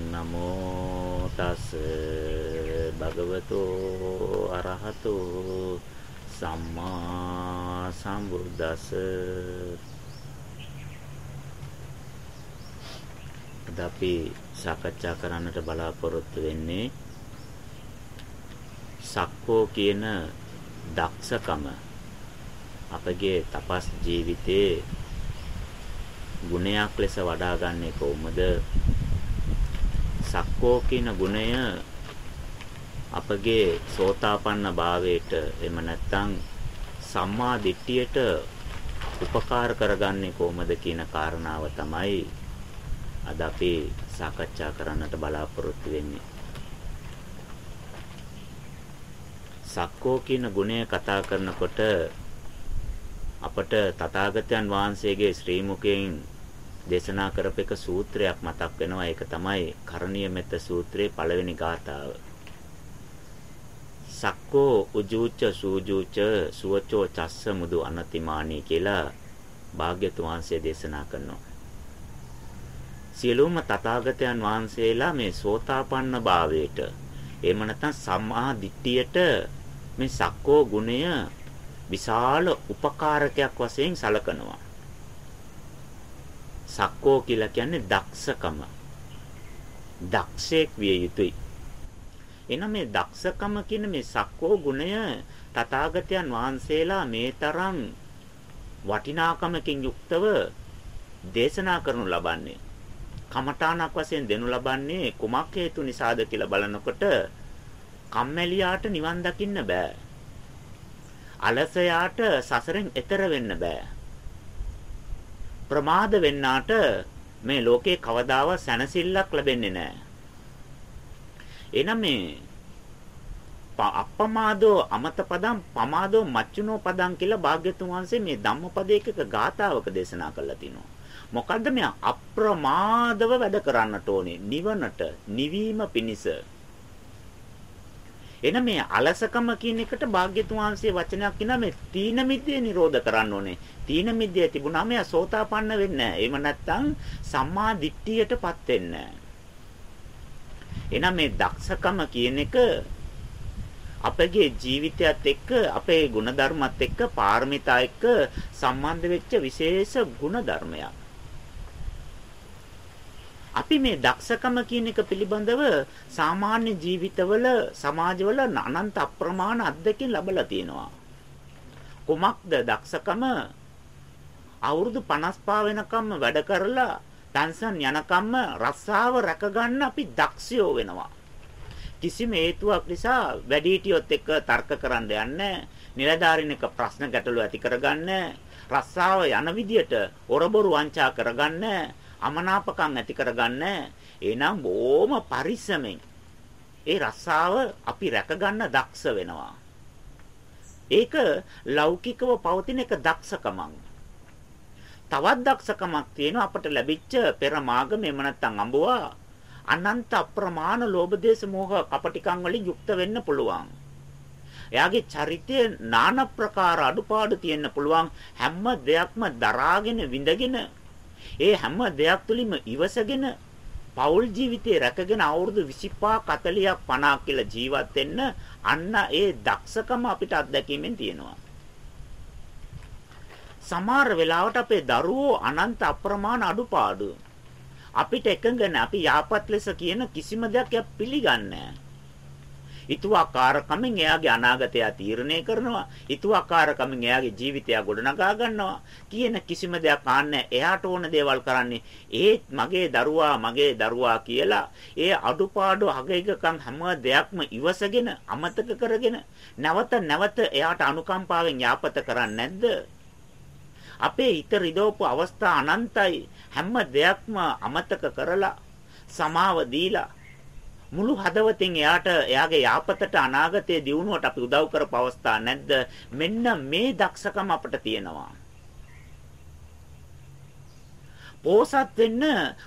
නමෝ තස් භගවතු අරහතු සම්මා සම්බුද්දස්ස. අද අපි සාකච්ඡා කරන්නට බලාපොරොත්තු වෙන්නේ සක්කෝ කියන දක්ෂකම අපගේ තපස් ජීවිතයේ ගුණයක් ලෙස වඩාගන්නේ කොහොමද සක්කෝ කියන ගුණය අපගේ සෝතාපන්න භාවයට එම නැත්නම් සම්මා දිට්ඨියට උපකාර කරගන්නේ කොහොමද කියන කාරණාව තමයි අද අපි සාකච්ඡා කරන්නට බලාපොරොත්තු වෙන්නේ. සක්කෝ කියන ගුණය කතා කරනකොට අපට තථාගතයන් වහන්සේගේ ශ්‍රී මුඛයෙන් දේශනා කරපු සූත්‍රයක් මතක් වෙනවා ඒක තමයි කරණීය මෙත්ත සූත්‍රයේ පළවෙනි ගාථාව. සක්කෝ උජූච සූජූච සුවචෝ චස්ස මුදු අනතිමානී කියලා භාග්‍යතුන් වහන්සේ දේශනා කරනවා. සියලුම තථාගතයන් වහන්සේලා මේ සෝතාපන්න භාවයට එහෙම නැත්නම් සම්මා දිට්ඨියට මේ සක්කෝ ගුණය විශාල උපකාරකයක් වශයෙන් සලකනවා. සක්කෝ කියලා කියන්නේ දක්ෂකම. දක්ෂයෙක් විය යුතුයි. එනම් මේ දක්ෂකම කියන මේ සක්කෝ ගුණය තථාගතයන් වහන්සේලා මේ තරම් වටිනාකමකින් යුක්තව දේශනා කරනු ලබන්නේ. කමඨාණක් වශයෙන් දෙනු ලබන්නේ කුමක් හේතු නිසාද කියලා බලනකොට කම්මැලියාට නිවන් දකින්න බෑ. අලසයාට සසරෙන් එතර වෙන්න බෑ. ප්‍රමාද වෙන්නාට මේ ලෝකේ කවදාවත් සැනසෙල්ලක් ලැබෙන්නේ නැහැ. එනනම් මේ අප්පමාදෝ අමතපදම් පමාදෝ මච්චුනෝ පදම් කියලා භාග්‍යතුන් වහන්සේ මේ ධම්මපදයක ගාතාවක දේශනා කරලා තිනවා. මොකද්ද මේ අප්‍රමාදව වැඩ කරන්නට ඕනේ නිවනට නිවීම පිණිස එන මේ අලසකම කියන එකට භාග්‍යතුන් වහන්සේ වචනයක් කියන මේ තීන මිද්දේ නිරෝධ කරන්න ඕනේ. තීන මිද්දේ තිබුණාම යා සෝතාපන්න වෙන්නේ නැහැ. එහෙම නැත්නම් සම්මා දිට්ඨියටපත් වෙන්නේ නැහැ. එනනම් මේ දක්ෂකම කියන එක අපගේ ජීවිතයත් එක්ක අපේ ගුණධර්මත් එක්ක පාරමිතා එක්ක සම්බන්ධ වෙච්ච විශේෂ ගුණධර්මයක්. අපි මේ දක්ෂකම කියන එක පිළිබඳව සාමාන්‍ය ජීවිතවල සමාජවල අනන්ත අප්‍රමාණ අත්දැකීම් ලැබලා තියෙනවා. කුමක්ද දක්ෂකම? අවුරුදු 55 වෙනකම්ම වැඩ කරලා පෙන්ෂන් යනකම්ම රස්සාව රැකගන්න අපි දක්ෂයෝ වෙනවා. කිසිම හේතුවක් නිසා වැඩිහිටියොත් එක්ක තර්ක කරන්න යන්නේ නිලධාරිනික ප්‍රශ්න ගැටලු ඇති කරගන්න රස්සාව යන විදියට ඔරබොරු වංචා කරගන්න අමනාපකම් ඇති කරගන්න එනම් බොහොම පරිස්සමෙන් ඒ රස්සාව අපි රැකගන්න දක්ෂ වෙනවා. ඒක ලෞකිකව පවතින එක දක්ෂකමක්. තවත් දක්ෂකමක් තියෙනවා අපට ලැබිච්ච පෙර මාගම එම නැත්තම් අඹුවා අනන්ත අප්‍රමාණ ලෝභ දේශ මොහ කපටිකම් වලින් යුක්ත වෙන්න පුළුවන්. එයාගේ චරිතයේ নানা ප්‍රකාර අඩුපාඩු තියෙන්න පුළුවන් හැම දෙයක්ම දරාගෙන විඳගෙන ඒ හැම දෙයක් තුලින්ම ඉවසගෙන පෞල් ජීවිතේ රැකගෙන අවුරුදු 25 40ක් 50ක් කියලා ජීවත් වෙන්න අන්න ඒ දක්ෂකම අපිට අත්දැකීමෙන් තියෙනවා. සමහර වෙලාවට අපේ දරුවෝ අනන්ත අප්‍රමාණ අඩුපාඩු අපිට එකඟ නැහැ. අපි යාපත් ලෙස කියන කිසිම දෙයක් පිළිගන්නේ නැහැ. හිතුවක්කාරකමින් එයාගේ අනාගතය තීරණය කරනවා. හිතුවක්කාරකමින් එයාගේ ජීවිතය ගොඩනගා ගන්නවා. කියන කිසිම දෙයක් ආන්නේ එයාට ඕන දේවල් කරන්නේ ඒත් මගේ දරුවා මගේ දරුවා කියලා ඒ අඩුපාඩු අගයකම් හැම දෙයක්ම ඉවසගෙන අමතක කරගෙන නැවත නැවත එයාට අනුකම්පාවෙන් යාපත කරන්නේ නැද්ද? අපේ හිත රිදවපු අවස්ථා අනන්තයි හැම දෙයක්ම අමතක කරලා සමාව දීලා මුළු හදවතින් එයාට එයාගේ යාපතට අනාගතයේ දියුණුවට අපි උදව් කරපු අවස්ථා නැද්ද? මෙන්න මේ දක්ෂකම අපිට තියෙනවා. පෝසත් වෙන්න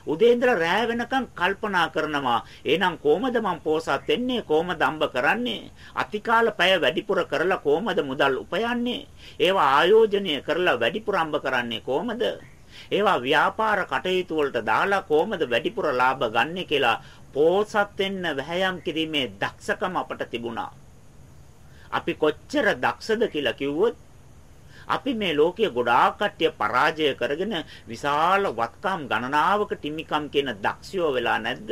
උදේ ඉඳලා රෑ වෙනකන් කල්පනා කරනවා. එහෙනම් කොහමද මම පෝසත් වෙන්නේ? කොහමද අම්බ කරන්නේ? අතිකාල පැය වැඩිපුර කරලා කොහමද මුදල් උපයන්නේ? ඒවා ආයෝජනය කරලා වැඩිපුර අම්බ කරන්නේ කොහමද? ඒවා ව්‍යාපාර කටයුතු වලට දාලා කොහොමද වැඩිපුර ලාභ ගන්නෙ කියලා පෝසත් වෙන්න වැහැයම් කිරීමේ දක්ෂකම අපට තිබුණා. අපි කොච්චර දක්ෂද කියලා කිව්වොත් අපි මේ ලෝකයේ ගොඩාක් කට්ටිය පරාජය කරගෙන විශාල වත්කම් ගණනාවක ටිමිකම් කියන දක්ෂයෝ වෙලා නැද්ද?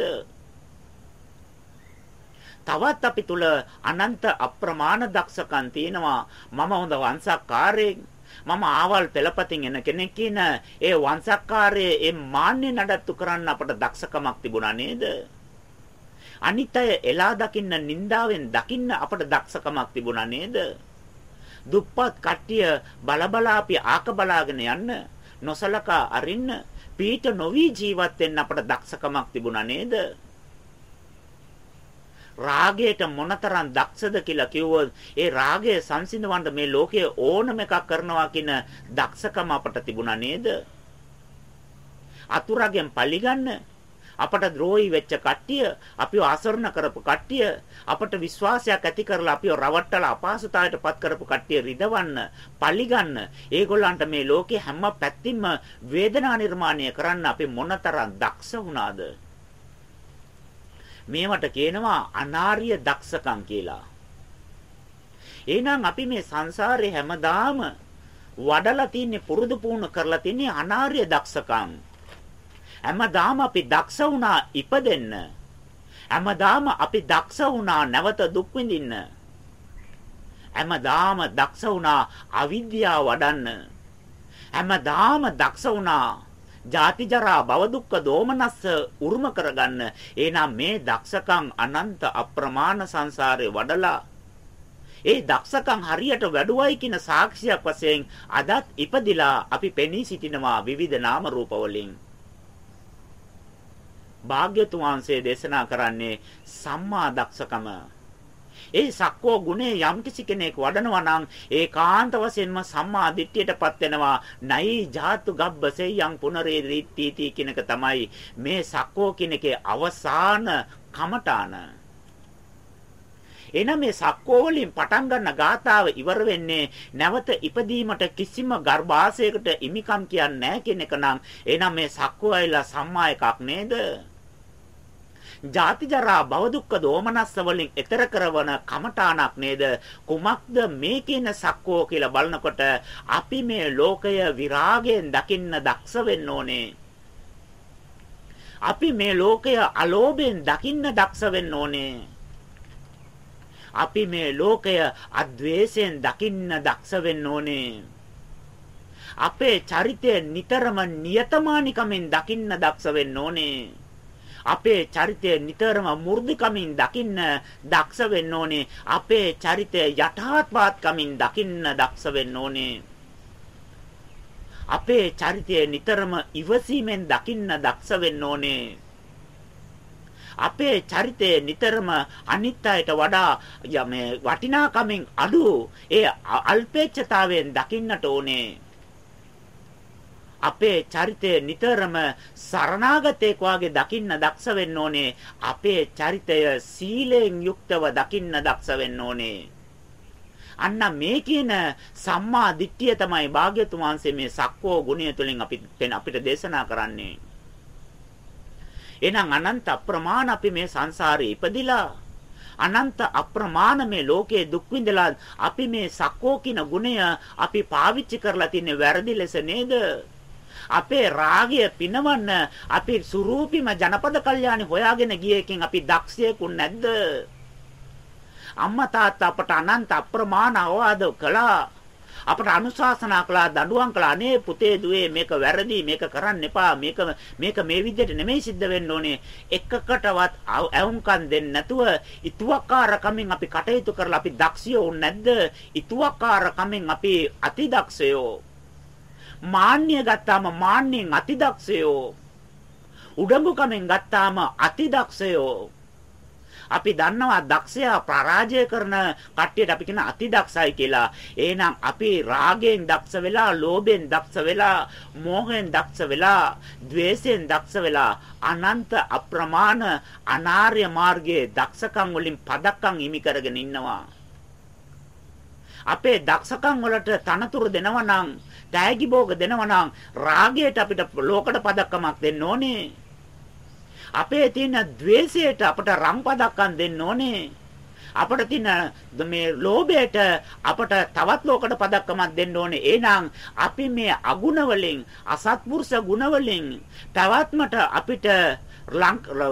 තවත් අපි තුල අනන්ත අප්‍රමාණ දක්ෂකම් තියෙනවා. මම හොඳ වංශකාරයෙක්. මම ආවල් පෙළපතින් එන කෙනෙක් කියන ඒ වංශකාරයේ ඒ මාන්නේ නඩත්තු කරන්න අපට දක්ෂකමක් තිබුණා නේද? අනිත් අය එලා දකින්න නින්දාවෙන් දකින්න අපට දක්ෂකමක් තිබුණා නේද? දුප්පත් කට්ටිය බලබලා අපි ආක බලාගෙන යන්න නොසලකා අරින්න පීඨ නොවි ජීවත් වෙන්න අපට දක්ෂකමක් තිබුණා නේද? රාගයට මොනතරම් දක්ෂද කියලා කිව්වොත් ඒ රාගය සංසිඳවන්න මේ ලෝකයේ ඕනම එකක් කරනවා කියන දක්ෂකම අපට තිබුණා නේද? අතුරාගෙන් පලිගන්න අපට ද්‍රෝහි වෙච්ච කට්ටිය අපිව අසරණ කරපු කට්ටිය අපට විශ්වාසයක් ඇති කරලා අපිව රවට්ටලා අපහසුතාවයට පත් කරපු කට්ටිය රිදවන්න පලිගන්න ඒගොල්ලන්ට මේ ලෝකේ හැම පැත්තින්ම වේදනා නිර්මාණය කරන්න අපි මොනතරම් දක්ෂ වුණාද මේවට කියනවා අනාර්ය දක්ෂකම් කියලා. එහෙනම් අපි මේ සංසාරේ හැමදාම වඩලා තින්නේ පුරුදු පුහුණු කරලා තින්නේ අනාර්ය දක්ෂකම්. හැමදාම අපි දක්ෂ වුණා ඉපදෙන්න. හැමදාම අපි දක්ෂ වුණා නැවත දුක් විඳින්න. හැමදාම දක්ෂ වුණා අවිද්‍යාව වඩන්න. හැමදාම දක්ෂ වුණා ජාති ජරා භව දුක්ඛ දෝමනස්ස උරුම කරගන්න. එහෙනම් මේ දක්ෂකම් අනන්ත අප්‍රමාණ සංසාරේ වඩලා ඒ දක්ෂකම් හරියට වැඩුවයි කියන සාක්ෂියක් වශයෙන් අදත් ඉපදිලා අපි පෙනී සිටිනවා විවිධ නාම රූප වලින්. භාග්‍යතුන් වහන්සේ දේශනා කරන්නේ සම්මා දක්ෂකම ඒ සක්කෝ ගුණේ යම්කිසි කෙනෙක් වඩනවා නම් ඒකාන්ත වශයෙන්ම සම්මා දිට්ඨියටපත් වෙනවා. නයි ජාතු ගබ්බසෙයං පුනරේරිත්‍ති කියනක තමයි මේ සක්කෝ කිනකේ අවසාන කමඨාන. එන මේ සක්කෝ වලින් පටන් ගන්න ගාතාව ඉවර වෙන්නේ නැවත ඉපදීමට කිසිම ගර්භාෂයකට ඉමිකම් කියන්නේ නැහැ කියන එක නම් එහෙනම් මේ සක්කෝ අයලා සම්මා එකක් නේද? ජාති ජරා භව දුක්ඛ දෝමනස්ස වලින් එතර කරවන කමඨාණක් නේද? කුමක්ද මේ කියන සක්කෝ කියලා බලනකොට අපි මේ ලෝකය විරාගයෙන් දකින්න දක්ෂ වෙන්න ඕනේ. අපි මේ ලෝකය අලෝභයෙන් දකින්න දක්ෂ වෙන්න ඕනේ. අපි මේ ලෝකය අද්වේෂයෙන් දකින්න දක්ෂ වෙන්න ඕනේ. අපේ චරිතය නිතරම නියතමානිකමින් දකින්න දක්ෂ වෙන්න ඕනේ. අපේ චරිතය නිතරම මු르දිකමින් දකින්න දක්ෂ වෙන්න ඕනේ. අපේ චරිතය යටහත්වාත්කමින් දකින්න දක්ෂ වෙන්න ඕනේ. අපේ චරිතය නිතරම ඉවසීමෙන් දකින්න දක්ෂ වෙන්න ඕනේ. අපේ චරිතය නිතරම අනිත් අයට වඩා මේ වටිනාකමින් අඩු ඒ අල්පේච්ඡතාවයෙන් දකින්නට ඕනේ. අපේ චරිතය නිතරම සරණාගතයෙක් වාගේ දකින්න දක්ෂ වෙන්න ඕනේ. අපේ චරිතය සීලයෙන් යුක්තව දකින්න දක්ෂ වෙන්න ඕනේ. අන්න මේ කියන සම්මා දිට්ඨිය තමයි භාග්‍යතුන් වහන්සේ මේ සක්කෝ ගුණය තුළින් අපි අපිට දේශනා කරන්නේ. එහෙනම් අනන්ත අප්‍රමාණ අපි මේ සංසාරේ ඉපදිලා අනන්ත අප්‍රමාණ මේ ලෝකයේ දුක් විඳලා අපි මේ සක්කෝ කියන ගුණය අපි පාවිච්චි කරලා තින්නේ වැරදි ලෙස නේද? අපේ රාගය පිනවන්න අපි සුරූපිම ජනපද කල්යාණි හොයාගෙන ගිය එකෙන් අපි දක්ෂයෙකුන් නැද්ද? අම්මා තාත්තා අපට අනන්ත අප්‍රමාණ අවවාද කළා. අපට අනුශාසනා කළා දඬුවම් කළා. අනේ පුතේ දුවේ මේක වැරදි මේක කරන්න එපා. මේක මේක මේ විදිහට නෙමෙයි සිද්ධ වෙන්න ඕනේ. එකකටවත් ඇවුම්කම් දෙන්නේ නැතුව ඉතුවක්කාරකමින් අපි කටයුතු කරලා අපි දක්ෂයෝ නැද්ද? ඉතුවක්කාරකමින් අපි අතිදක්ෂයෝ. මාන්නය ගත්තාම මාන්නෙන් අතිදක්ෂයෝ. උඩඟුකමෙන් ගත්තාම අතිදක්ෂයෝ. අපි දන්නවා දක්ෂයා පරාජය කරන කට්ටියට අපි කියන අතිදක්ෂයි කියලා. එහෙනම් අපි රාගයෙන් දක්ෂ වෙලා, ලෝභයෙන් දක්ෂ වෙලා, මෝහයෙන් දක්ෂ වෙලා, ద్వේෂයෙන් දක්ෂ වෙලා අනන්ත අප්‍රමාණ අනාර්ය මාර්ගයේ දක්ෂකම් වලින් පදක්කම් හිමි කරගෙන ඉන්නවා. අපේ දක්ෂකම් වලට තනතුරු දෙනවා නම්, දෑගි භෝග දෙනවා නම් රාගයට අපිට ලෝකඩ පදක්කමක් දෙන්න ඕනේ. අපේ තියෙන द्वේෂයට අපට රම් පදක්කම් දෙන්න ඕනේ. අපට තියෙන මේ ලෝභයට අපට තවත් ලෝකඩ පදක්කමක් දෙන්න ඕනේ. එහෙනම් අපි මේ අගුණ වලින් අසත්පුරුෂ ගුණ වලින් පැවැත්මට අපිට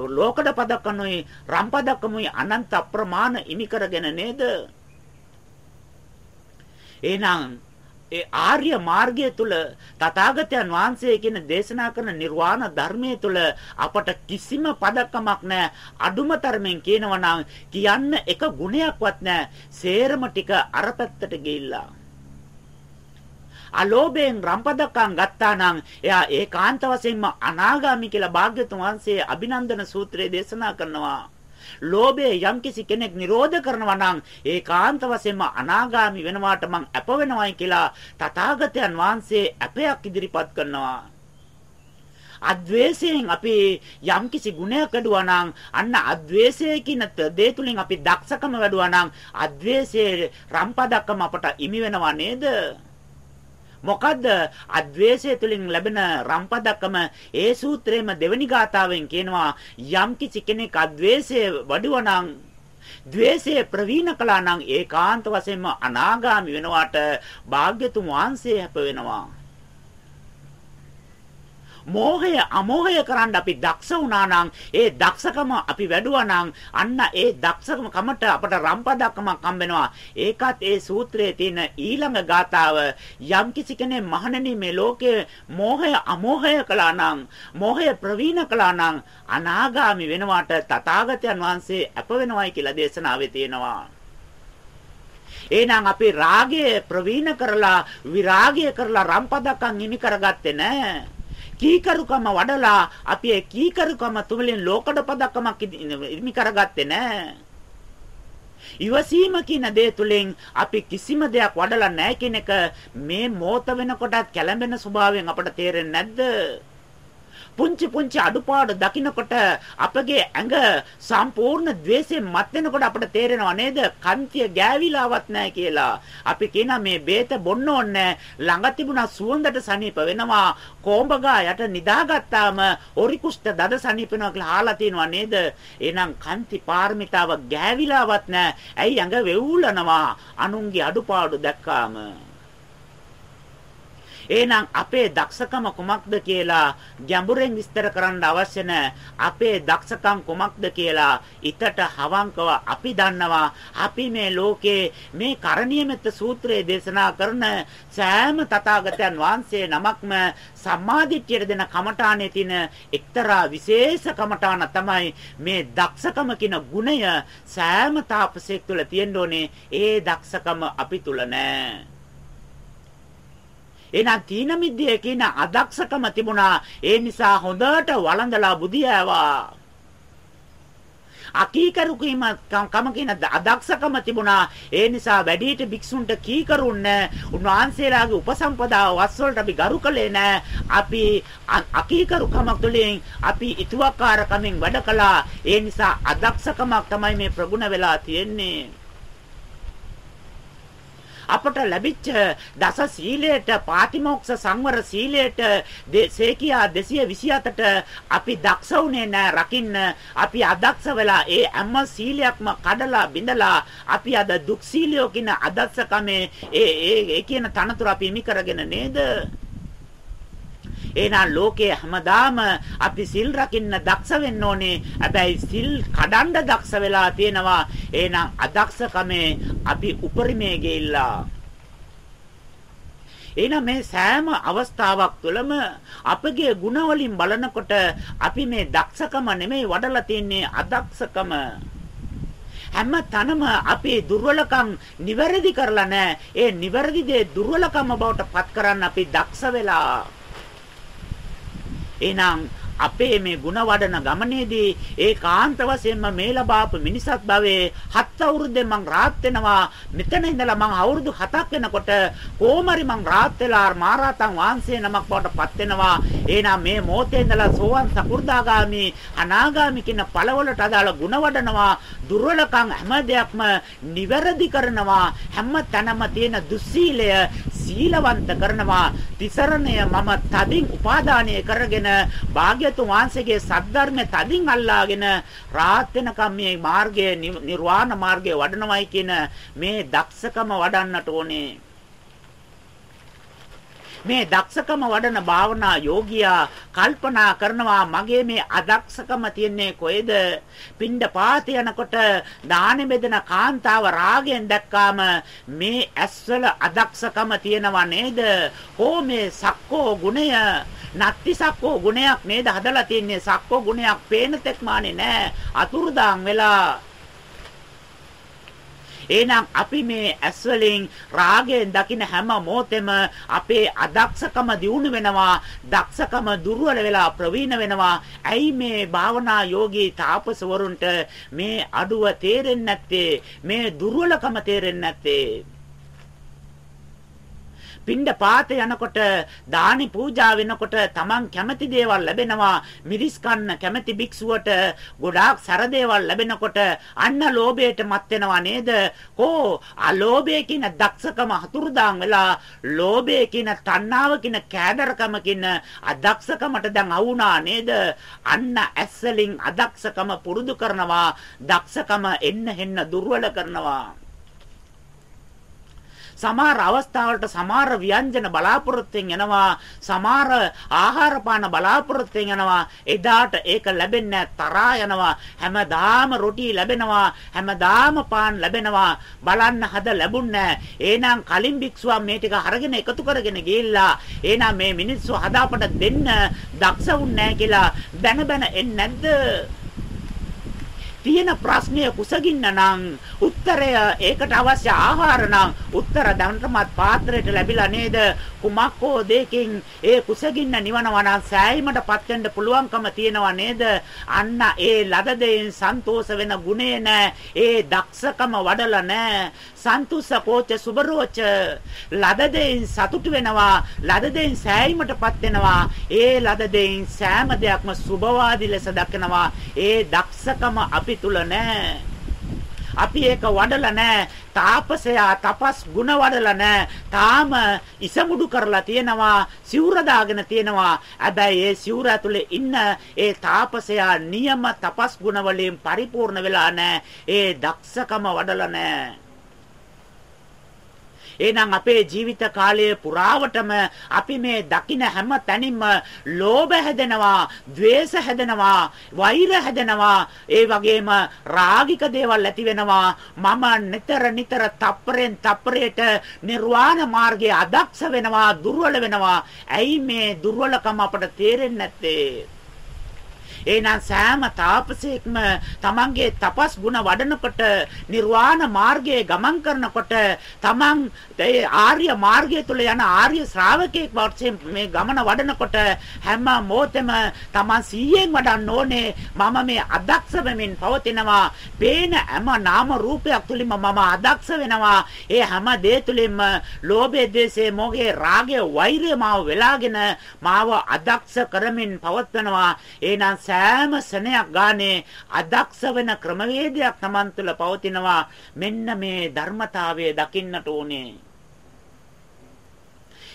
ලෝකඩ පදක්කනුයි රම් පදක්කමුයි අනන්ත අප්‍රමාණ ඉමි කරගෙන නේද? එහෙනම් ඒ ආර්ය මාර්ගය තුල තථාගතයන් වහන්සේ කියන දේශනා කරන නිර්වාණ ධර්මයේ තුල අපට කිසිම පදක්කමක් නැහැ අඩුම තරමින් කියනවා නම් කියන්න එක ගුණයක්වත් නැහැ සේරම ටික අර පැත්තට ගිහිල්ලා. අලෝභයෙන් රම්පදක්කම් ගත්තා නම් එයා ඒකාන්ත වශයෙන්ම අනාගාමි කියලා භාග්‍යතුන් වහන්සේ අභිනන්දන සූත්‍රයේ දේශනා කරනවා. ලෝභය යම්කිසි කෙනෙක් නිරෝධ කරනවා නම් ඒකාන්ත වශයෙන්ම අනාගාමි වෙනවාට මං අප වෙනවයි කියලා තථාගතයන් වහන්සේ අපයක් ඉදිරිපත් කරනවා. අද්වේෂයෙන් අපි යම්කිසි ගුණයක් වැඩුවා නම් අන්න අද්වේෂය කියන දේ තුලින් අපි දක්ෂකම වැඩුවා නම් අද්වේෂයේ රම්පදක්කම අපට ඉමි වෙනවා නේද? මොකද්ද? අද්වේෂය තුලින් ලැබෙන රම්පදක්කම ඒ සූත්‍රයේම දෙවනි ගාතාවෙන් කියනවා යම් කිසි කෙනෙක් අද්වේෂය වඩුවනම් ද්වේෂය ප්‍රවීණ කළා නම් ඒකාන්ත වශයෙන්ම අනාගාමි වෙනවාට භාග්‍යතුන් වහන්සේ හැප වෙනවා. මෝහය අමෝහය කරන්න අපි දක්ෂ වුණා නම් ඒ දක්ෂකම අපි වැඩුවා නම් අන්න ඒ දක්ෂකම කමට අපට රම්පදක්කමක් හම්බෙනවා. ඒකත් ඒ සූත්‍රයේ තියෙන ඊළඟ ගාතාව යම් කිසි කෙනෙක් මහණෙනි මේ ලෝකයේ මෝහය අමෝහය කළා නම් මෝහය ප්‍රවීණ කළා නම් අනාගාමි වෙනවාට තථාගතයන් වහන්සේ අප වෙනවයි කියලා දේශනාවේ තියෙනවා. එහෙනම් අපි රාගය ප්‍රවීණ කරලා විරාගය කරලා රම්පදක්කම් හිමි කරගත්තේ නැහැ කීකරුකම වඩලා අපි ඒ කීකරුකම තුලින් ලෝකඩ පදක්කමක් ඉමි කරගත්තේ නැහැ. ඉවසීම කියන දේ තුලින් අපි කිසිම දෙයක් වඩලා නැහැ කියන එක මේ මොහොත වෙනකොටත් කැළඹෙන ස්වභාවයෙන් අපට තේරෙන්නේ නැද්ද? පුංචි පුංචි අඩුපාඩු දකින්නකොට අපගේ ඇඟ සම්පූර්ණ द्वේෂයෙන් මත් වෙනකොට අපිට තේරෙනව නේද? කන්තිය ගෑවිලාවත් නැහැ කියලා. අපි කියන මේ බේත බොන්න ඕනේ ළඟ තිබුණා සුවඳට සනීප වෙනවා. කොඹගා යට නිදාගත්තාම ඔරිකුෂ්ඨ දද සනීප වෙනවා කියලා අහලා තියෙනව නේද? එහෙනම් කන්ති පාරමිතාව ගෑවිලාවත් නැහැ. ඇයි ඇඟ වෙවුලනවා? අනුන්ගේ අඩුපාඩු දැක්කාම එහෙනම් අපේ දක්ෂකම කුමක්ද කියලා ගැඹුරෙන් විස්තර කරන්න අවශ්‍ය අපේ දක්ෂකම් කුමක්ද කියලා ඊටට හවංකව අපි දන්නවා. අපි මේ ලෝකේ මේ කරණීයමෙත් සූත්‍රයේ දේශනා කරන සෑම තථාගතයන් වහන්සේ නමක්ම සම්මාදිට්ඨියට දෙන කමඨානේ තියෙන එක්තරා විශේෂ කමඨාන තමයි මේ දක්ෂකම කියන ගුණය සෑම තාපසයෙක් තුළ තියෙන්න ඕනේ. ඒ දක්ෂකම අපි තුල නැහැ. එහෙනම් තීන මිද්දේ කියන අදක්ෂකම තිබුණා. ඒ නිසා හොඳට වළඳලා බුදියාවා. අකීකරුකීම කම කියන අදක්ෂකම තිබුණා. ඒ නිසා වැඩිහිට භික්ෂුන්ට කීකරුන්න උන්වහන්සේලාගේ උපසම්පදාව වස්වලට අපි ගරු කළේ නැහැ. අපි අකීකරුකමක් තුළින් අපි ඊතුවක්කාරකමින් වැඩ කළා. ඒ නිසා අදක්ෂකමක් තමයි මේ ප්‍රගුණ වෙලා තියෙන්නේ. අපට ලැබිච්ච දස සීලයට පාතිමෝක්ෂ සංවර සීලයට සේකියා 228ට අපි දක්ෂ වුණේ නැහැ රකින්න. අපි අදක්ෂ වෙලා ඒ හැම සීලයක්ම කඩලා බිඳලා අපි අද දුක් සීලියෝ කියන අදක්ෂකමේ ඒ ඒ කියන තනතුර අපි ඉමි කරගෙන නේද? එහෙනම් ලෝකයේ හැමදාම අපි සිල් රකින්න දක්ෂ වෙන්න ඕනේ. හැබැයි සිල් කඩන්න දක්ෂ වෙලා තියෙනවා. එහෙනම් අදක්ෂකමේ අපි උපරිමයේ ගෙilla. එහෙනම් මේ සෑම අවස්ථාවක් තුළම අපගේ ಗುಣ වලින් බලනකොට අපි මේ දක්ෂකම නෙමෙයි වඩලා තින්නේ අදක්ෂකම. හැම තැනම අපේ දුර්වලකම් නිවැරදි කරලා නැහැ. ඒ නිවැරදි දේ දුර්වලකම බවට පත් කරන්න අපි දක්ෂ වෙලා එහෙනම් අපේ මේ ಗುಣ වඩන ගමනේදී ඒ කාන්ත වශයෙන්ම මේ ලබාපු මිනිසත් භවයේ හත් අවුරුද්දෙන් මං රාත් වෙනවා. මෙතන ඉඳලා මං අවුරුදු 7ක් වෙනකොට කොහොමරි මං රාත් වෙලා මහරහතන් වහන්සේ නමක් බවට පත් වෙනවා. එහෙනම් මේ මොහොතේ ඉඳලා සෝවන් සකු르දාගාමි අනාගාමි කියන පළවලට අදාළ ಗುಣ වඩනවා. දුර්වලකම් හැම දෙයක්ම නිවැරදි කරනවා. හැම තැනම තියෙන දුස්සීලය සීලවන්ත කරනවා. තිසරණය මම තදින් උපාදානය කරගෙන භාග්‍ය භාග්‍යතුන් වහන්සේගේ සද්ධර්මය තදින් අල්ලාගෙන රාත් වෙනකම් මේ මාර්ගයේ නිර්වාණ මාර්ගයේ වඩනවයි කියන මේ දක්ෂකම වඩන්නට ඕනේ මේ දක්ෂකම වඩන භාවනා යෝගියා කල්පනා කරනවා මගේ මේ අදක්ෂකම තියන්නේ කොහෙද? පින්ඩ පාත යනකොට දානෙ බෙදෙන කාන්තාව රාගයෙන් දැක්කාම මේ ඇස්වල අදක්ෂකම තියනවා නේද? හෝ මේ සක්කෝ ගුණය නත්ති සක්කෝ ගුණයක් නේද හදලා තියන්නේ සක්කෝ ගුණයක් පේන තෙක් මානේ නෑ අතුරුදාන් වෙලා එහෙනම් අපි මේ ඇස් වලින් රාගයෙන් දකින හැම මොහොතෙම අපේ අදක්ෂකම දියුණු වෙනවා, දක්ෂකම දුර්වල වෙලා ප්‍රවීණ වෙනවා. ඇයි මේ භාවනා යෝගී තාපසවරුන්ට මේ අඩුව තේරෙන්නේ නැත්තේ? මේ දුර්වලකම තේරෙන්නේ නැත්තේ? පින්ඩ පාත යනකොට දානි පූජා වෙනකොට Taman කැමති දේවල් ලැබෙනවා. මිරිස් කන්න කැමති භික්ෂුවට ගොඩාක් සැර දේවල් ලැබෙනකොට අන්න ලෝභයට මත් වෙනවා නේද? කෝ අලෝභය කියන දක්ෂකම හතුරුදාන් වෙලා ලෝභය කියන තණ්හාව කියන කෑදරකම කියන අදක්ෂකමට දැන් අවුනා නේද? අන්න ඇස්සලින් අදක්ෂකම පුරුදු කරනවා දක්ෂකම එන්න හෙන්න දුර්වල කරනවා. සමහර අවස්ථාවලට සමහර ව්‍යංජන බලාපොරොත්තුෙන් යනවා සමහර ආහාර පාන බලාපොරොත්තුෙන් යනවා එදාට ඒක ලැබෙන්නේ තරහා යනවා. හැමදාම රොටි ලැබෙනවා හැමදාම පාන් ලැබෙනවා. බලන්න හද ලැබුන්නේ එහෙනම් කලින් භික්ෂුවා මේ ටික අරගෙන එකතු කරගෙන ගිහිල්ලා එහෙනම් මේ මිනිස්සු හදාපට දෙන්න දක්ෂ වුන්නේ කියලා බැන බැන එන්නේ නැද්ද? තියෙන ප්‍රශ්නය කුසගින්න නම් උත්තරය ඒකට අවශ්‍ය ආහාර නම් උත්තර දැනටමත් පාත්‍රයට ලැබිලා නේද? කුමක්කෝ දෙකින් ඒ කුසගින්න නිවනවා නම් සෑයීමටපත් වෙන්න පුළුවන්කම තියෙනවා නේද? අන්න ඒ ලද දෙයින් සන්තෝෂ වෙන ගුණය නැ. ඒ දක්ෂකම වඩලා නැ. සන්තුස්ස කෝච සුබරෝච ලද දෙයින් සතුටු වෙනවා. ලද දෙයින් සෑයීමටපත් වෙනවා. ඒ ලද දෙයින් සෑම දෙයක්ම සුබවාදී ලෙස දකිනවා. ඒ දක්ෂකම අපි තුල නැහැ අපි ඒක වඩලා නැහැ. තාපසයා තපස් ගුණ වඩලා නැහැ. තාම ඉසමුඩු කරලා තියෙනවා, සිවුර දාගෙන තියෙනවා. හැබැයි ඒ සිවුර ඇතුලේ ඉන්න ඒ තාපසයා නියම තපස් ගුණ වලින් පරිපූර්ණ වෙලා නැහැ. ඒ දක්ෂකම වඩලා නැහැ. එහෙනම් අපේ ජීවිත කාලය පුරාවටම අපි මේ දකින හැම තැනින්ම ලෝභ හැදෙනවා, ద్వේෂ හැදෙනවා, වෛර හැදෙනවා, ඒ වගේම රාගික දේවල් ඇති වෙනවා. මම නිතර නිතර තප්පරෙන් තප්පරයට නිර්වාණ මාර්ගයේ අදක්ෂ වෙනවා, දුර්වල වෙනවා. ඇයි මේ දුර්වලකම අපට තේරෙන්නේ නැත්තේ? එහෙනම් සෑම තාපසයෙක්ම තමන්ගේ තපස් ගුණ වඩනකොට නිර්වාණ මාර්ගයේ ගමන් කරනකොට තමන් ඒ ආර්ය මාර්ගය තුල යන ආර්ය ශ්‍රාවකෙක් වශයෙන් මේ ගමන වඩනකොට හැම මොහොතෙම තමන් 100න් වඩන්න ඕනේ. මම මේ අදක්ෂ වෙමින් පවතිනවා. පේන හැම නාම රූපයක් තුලින්ම මම අදක්ෂ වෙනවා. ඒ හැම දේ තුලින්ම ලෝභය ද්වේෂය මොහේ රාගය වෛරය මාව වෙලාගෙන මාව අදක්ෂ කරමින් පවත්වනවා. එහෙනම් සෑම සෙනයක් ගානේ අදක්ෂ වෙන ක්‍රමවේදයක් Taman තුළ පවතිනවා. මෙන්න මේ ධර්මතාවය දකින්නට ඕනේ.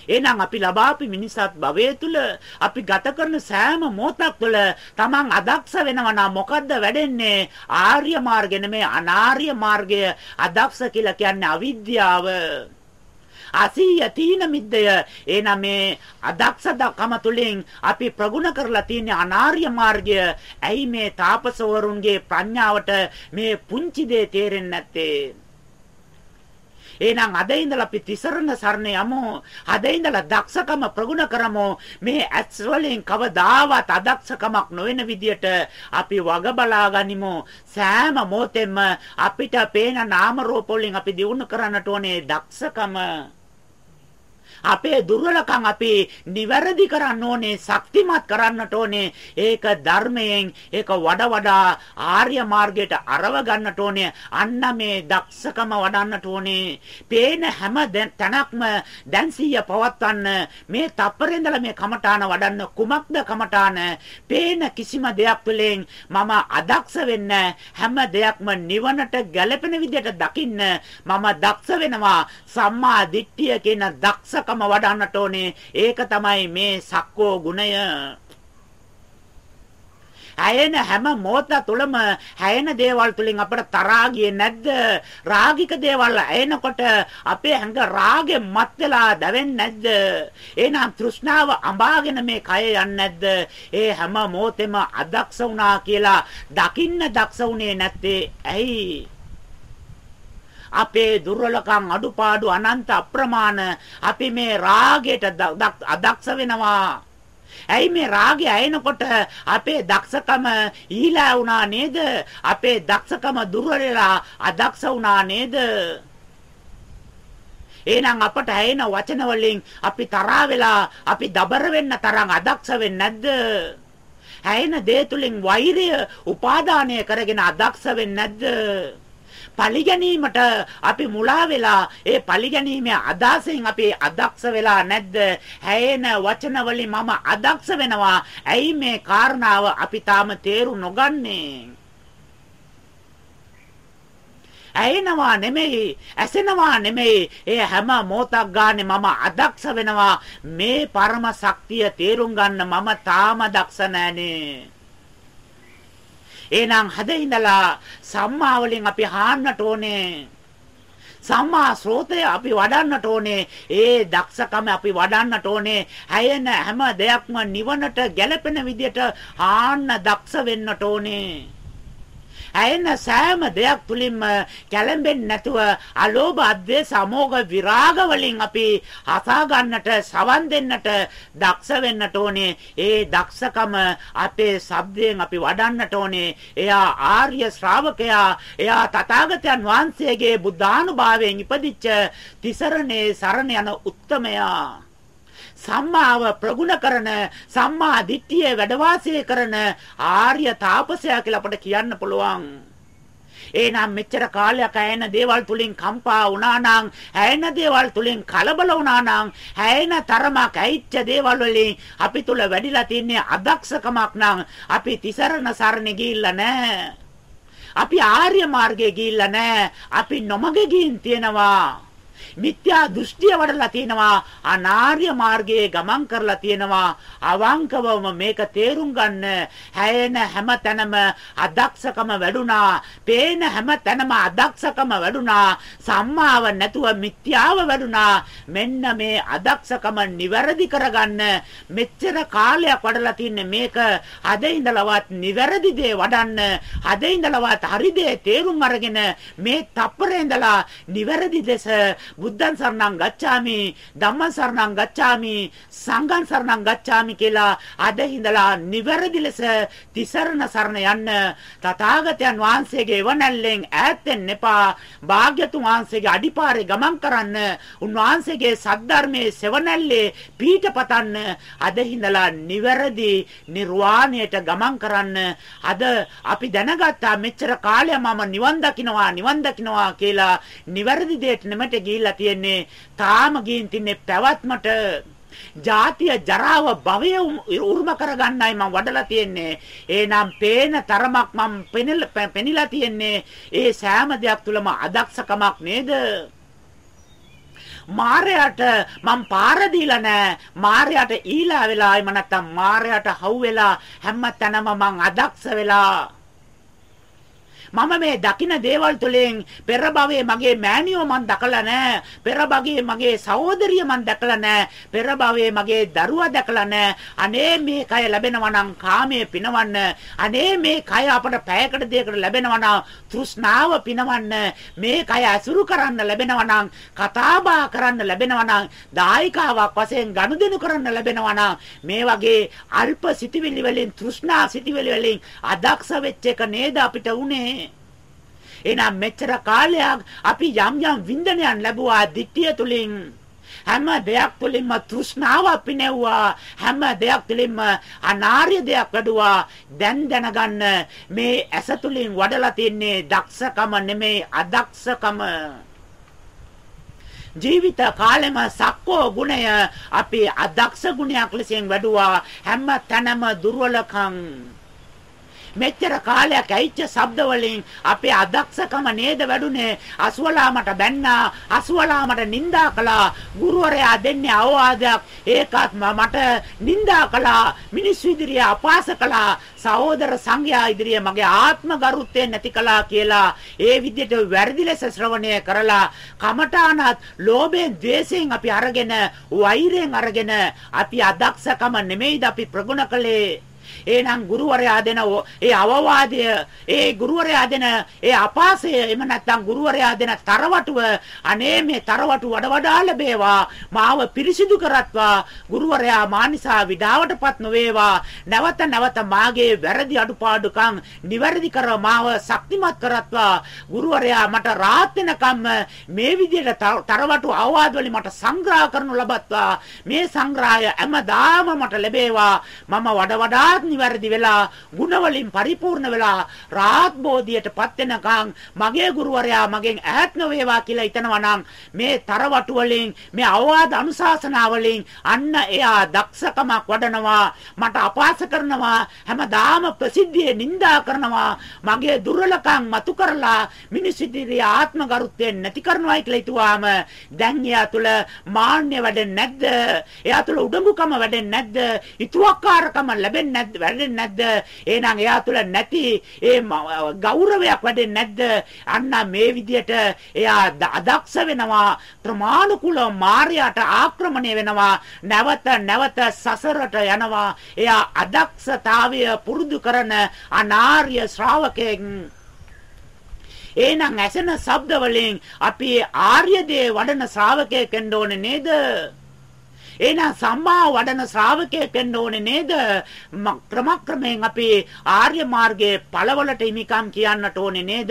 එහෙනම් අපි ලබාපු මිනිසත් භවයේ තුල අපි ගත කරන සෑම මොහොතක් තුළ Taman අදක්ෂ වෙනවා නම් මොකද්ද වැඩෙන්නේ? ආර්ය මාර්ගය නෙමෙයි අනාර්ය මාර්ගය. අදක්ෂ කියලා කියන්නේ අවිද්‍යාව. අසීය තීන මිද්දය එනනම් මේ අදක්ෂකම තුලින් අපි ප්‍රගුණ කරලා තියෙන අනාර්ය මාර්ගය ඇයි මේ තාපසවරුන්ගේ ප්‍රඥාවට මේ පුංචි දේ තේරෙන්නේ නැත්තේ එහෙනම් අද ඉඳලා අපි තිසරණ සරණ යමු. අද ඉඳලා දක්ෂකම ප්‍රගුණ කරමු. මේ ඇස් වලින් කවදාවත් අදක්ෂකමක් නොවන විදියට අපි වග බලා ගනිමු. සෑම මොහොතෙම අපිට පේන නාම රූප වලින් අපි දිනු කරන්නට ඕනේ දක්ෂකම. අපේ දුර්වලකම් අපි නිවැරදි කරන්න ඕනේ, ශක්තිමත් කරන්නට ඕනේ. ඒක ධර්මයෙන් ඒක වඩා වඩා ආර්ය මාර්ගයට අරව ගන්නට ඕනේ. අන්න මේ දක්ෂකම වඩන්නට ඕනේ. පේන හැම තැනක්ම දැන්සිය පවත්වන්න මේ තප්පරෙන්දලා මේ කමඨාන වඩන්න කුමක්ද කමඨාන? පේන කිසිම දෙයක් තුළින් මම අදක්ෂ වෙන්න හැම දෙයක්ම නිවනට ගැළපෙන විදිහට දකින්න මම දක්ෂ වෙනවා. සම්මා දිට්ඨිය කියන දක්ෂකම දක්ෂකම වඩන්නට ඕනේ. ඒක තමයි මේ සක්කෝ ගුණය. හැයෙන හැම මොහොත තුළම හැයෙන දේවල් තුලින් අපට තරහා ගියේ නැද්ද? රාගික දේවල් ඇයෙනකොට අපේ ඇඟ රාගෙ මත් වෙලා දැවෙන්නේ නැද්ද? එහෙනම් තෘෂ්ණාව අඹාගෙන මේ කය යන්නේ නැද්ද? ඒ හැම මොහොතෙම අදක්ෂ වුණා කියලා දකින්න දක්ෂ වුණේ නැත්තේ ඇයි? අපේ දුර්වලකම් අඩුපාඩු අනන්ත අප්‍රමාණ අපි මේ රාගයට අදක්ෂ වෙනවා ඇයි මේ රාගය ඇයෙනකොට අපේ දක්ෂකම ඊළා වුණා නේද? අපේ දක්ෂකම දුර්වලලා අදක්ෂ වුණා නේද? එහෙනම් අපට ඇයෙන වචන වලින් අපි තරහා වෙලා අපි දබර වෙන්න තරම් අදක්ෂ වෙන්නේ නැද්ද? ඇයෙන දේ තුලින් වෛරය උපාදානය කරගෙන අදක්ෂ වෙන්නේ නැද්ද? පරිගැනීමට අපි මුලා වෙලා ඒ පරිගැනීමේ අදහසෙන් අපි අදක්ෂ වෙලා නැද්ද? හැයෙන වචන වලින් මම අදක්ෂ වෙනවා. ඇයි මේ කාරණාව අපි තාම තේරු නොගන්නේ? ඇයෙනවා නෙමෙයි ඇසෙනවා නෙමෙයි ඒ හැම මොහොතක් ගානේ මම අදක්ෂ වෙනවා මේ පරම ශක්තිය තේරුම් ගන්න මම තාම දක්ෂ නෑනේ එහෙනම් හද ඉඳලා සම්මා වලින් අපි හාන්නට ඕනේ. සම්මා ශ්‍රෝතය අපි වඩන්නට ඕනේ. ඒ දක්ෂකම අපි වඩන්නට ඕනේ. හැයෙන හැම දෙයක්ම නිවනට ගැලපෙන විදියට ආන්න දක්ෂ වෙන්නට ඕනේ. ඇයෙන සෑම දෙයක් තුලින්ම කැළඹෙන්නේ නැතුව අලෝභ අධ්වේෂ අමෝඝ විරාග වලින් අපි හසා ගන්නට සවන් දෙන්නට දක්ෂ වෙන්නට ඕනේ. ඒ දක්ෂකම අපේ ශබ්දයෙන් අපි වඩන්නට ඕනේ. එයා ආර්ය ශ්‍රාවකයා එයා තථාගතයන් වහන්සේගේ බුද්ධානුභාවයෙන් ඉපදිච්ච තිසරණේ සරණ යන උත්තමයා. සම්මාව ප්‍රගුණ කරන සම්මා දිට්ඨිය වැඩ කරන ආර්ය තාපසයා කියලා අපට කියන්න පුළුවන්. එහෙනම් මෙච්චර කාලයක් ඇයෙන දේවල් තුලින් කම්පා වුණා නම් ඇයෙන දේවල් තුලින් කලබල වුණා නම් ඇයෙන තරමක් ඇයිච්ච දේවල් වලින් අපි තුල වැඩිලා තින්නේ අදක්ෂකමක් නම් අපි තිසරණ සරණ ගිහිල්ලා නැහැ. අපි ආර්ය මාර්ගයේ ගිහිල්ලා නැහැ. අපි නොමග ගින් තියෙනවා. මිත්‍යා දෘෂ්ටිය වඩලා තියෙනවා අනාර්ය මාර්ගයේ ගමන් කරලා තියෙනවා. අවංකවම මේක තේරුම් ගන්න හැයෙන හැම තැනම අදක්ෂකම වැඩුණා. පේන හැම තැනම අදක්ෂකම වැඩුණා. සම්මාව නැතුව මිත්‍යාව වැඩුණා. මෙන්න මේ අදක්ෂකම නිවැරදි කරගන්න මෙච්චර කාලයක් වඩලා තින්නේ මේක අද ඉඳලවත් නිවැරදි දේ වඩන්න අද ඉඳලවත් හරි දේ තේරුම් අරගෙන මේ තප්පරේ ඉඳලා නිවැරදි දෙස බුද්ධං සරණං ගච්ඡාමි ධම්මං සරණං ගච්ඡාමි සංඝං සරණං ගච්ඡාමි කියලා අද හිඳලා නිවැරදි ලෙස තිසරණ සරණ යන්න තථාගතයන් වහන්සේගේ වනල්ලෙන් ඈත් වෙන්න එපා. භාග්‍යතුන් වහන්සේගේ අඩිපාරේ ගමන් කරන්න උන්වහන්සේගේ සද්ධර්මයේ සෙවණැල්ලේ පීඨ පතන්න අද හිඳලා නිවැරදි නිර්වාණයට ගමන් කරන්න. අද අපි දැනගත්තා මෙච්චර කාලයක් මම නිවන් දකින්නවා නිවන් දකින්නවා කියලා නිවැරදි දෙයට නෙමෙට ගිහිල්ලා තියෙන්නේ තාම ගින් තින්නේ පැවැත්මට ජාතිය ජරාව භවය උරුම කරගන්නයි මම වඩලා තියෙන්නේ. එහෙනම් පේන තරමක් මම පෙනිලා තියෙන්නේ ඒ සෑම දෙයක් තුළම අදක්ෂකමක් නේද? මාරයට මම පාර දීලා නැහැ. මාරයට ඊලා වෙලා එම නැත්තම් මාරයට හවු වෙලා හැම තැනම මං අදක්ෂ වෙලා මම මේ දකින දේවල් තුළින් පෙර භවයේ මගේ මෑණියෝ මන් දැකලා නැහැ. පෙර භවයේ මගේ සහෝදරිය මන් දැකලා නැහැ. පෙර භවයේ මගේ දරුවා දැකලා නැහැ. අනේ මේ කය ලැබෙනවා නම් කාමයේ පිනවන්න. අනේ මේ කය අපට පැයකට දෙයකට ලැබෙනවා නම් තෘෂ්ණාව පිනවන්න. මේ කය අසුරු කරන්න ලැබෙනවා නම් කතාබහ කරන්න ලැබෙනවා නම් දායකාවක් වශයෙන් ගනුදෙනු කරන්න ලැබෙනවා නම් මේ වගේ අල්ප සිටිවිලි වලින් තෘෂ්ණා සිටිවිලි වලින් අදක්ෂ වෙච්ච එක නේද අපිට උනේ එහෙනම් මෙච්චර කාලයක් අපි යම් යම් වින්දනයන් ලැබුවා දිට්ඨිය තුලින්. හැම දෙයක් තුළින්ම තෘෂ්ණාව පිනෙව්වා හැම දෙයක් තුළින්ම අනාර්ය දෙයක් වැඩුවා. දැන් දැනගන්න මේ ඇස තුළින් වඩලා තින්නේ දක්ෂකම නෙමෙයි අදක්ෂකම. ජීවිත කාලෙම සක්කෝ ගුණය අපි අදක්ෂ ගුණයක් ලෙසින් වැඩුවා. හැම තැනම දුර්වලකම්. මෙච්චර කාලයක් ඇයිච්ච ශබ්ද වලින් අපේ අදක්ෂකම නේද වැඩුණේ අසුවලා මට බැන්නා අසුවලා මට නිඳා කළා. ගුරුවරයා දෙන්නේ අවවාදයක්. ඒකත් මට නිඳා කළා. මිනිස්සු ඉදිරියේ අපාස කළා. සහෝදර සංඝයා ඉදිරියේ මගේ ආත්ම ගරුත්වය නැති කළා කියලා ඒ විදිහට වැරදි ලෙස ශ්‍රවණය කරලා කමඨානත් ලෝභයෙන් ద్వේෂයෙන් අපි අරගෙන වෛරයෙන් අරගෙන අපි අදක්ෂකම නෙමෙයිද අපි ප්‍රගුණ කළේ? එහෙනම් ගුරුවරයා දෙන ඒ අවවාදය, ඒ ගුරුවරයා දෙන ඒ අපාසය, එහෙම නැත්නම් ගුරුවරයා දෙන තරවටුව අනේ මේ තරවටු වඩ වඩා ලැබේවා. මාව පිරිසිදු කරත්වා. ගුරුවරයා මානිසා විඩාවටපත් නොවේවා. නැවත නැවත මාගේ වැරදි අඩුපාඩුකම් නිවැරදි කර මාව ශක්තිමත් කරත්වා. ගුරුවරයා මට රාත් වෙනකම් මේ විදිහට තරවටු අවවාද වලින් මට සංග්‍රහ කරනු ලබත්වා. මේ සංග්‍රහය හැමදාම මට ලැබේවා. මම වඩ වඩාත් නිවැරදි වෙලා ಗುಣ වලින් පරිපූර්ණ වෙලා රාත් බෝධියටපත් වෙනකන් මගේ ගුරුවරයා මගෙන් ඈත් නොවේවා කියලා හිතනවා නම් මේ තරවටු වලින් මේ අවවාද අනුශාසනා වලින් අන්න එයා දක්ෂකමක් වඩනවා මට අපාස කරනවා හැමදාම ප්‍රසිද්ධියේ නිඳා කරනවා මගේ දුර්වලකම් මතු කරලා මිනිස්සු ඉදිරියේ ආත්ම ගරුත්වයෙන් නැති කරනවායි කියලා හිතුවාම දැන් එයා තුල මාන්නය වැඩෙන්නේ නැද්ද? එයා තුල උඩඟුකම වැඩෙන්නේ නැද්ද? ඉතුවක්කාරකම ලැබෙන්නේ නැද්ද වැඩෙන්නේ නැද්ද? එහෙනම් එයා තුල නැති ඒ ගෞරවයක් වැඩෙන්නේ නැද්ද? අන්න මේ විදියට එයා අදක්ෂ වෙනවා. ප්‍රමාණිකුල මායයට ආක්‍රමණය වෙනවා. නැවත නැවත සසරට යනවා. එයා අදක්ෂතාවය පුරුදු කරන අනාර්ය ශ්‍රාවකෙක් එහෙනම් ඇසෙන ශබ්ද වලින් අපි ආර්ය දේ වඩන ශ්‍රාවකයෙක් වෙන්න ඕනේ නේද? එහෙනම් සම්මා වඩන ශ්‍රාවකයෙක් වෙන්න ඕනේ නේද? ක්‍රමක්‍රමයෙන් අපි ආර්ය මාර්ගයේ ඵලවලට හිමිකම් කියන්නට ඕනේ නේද?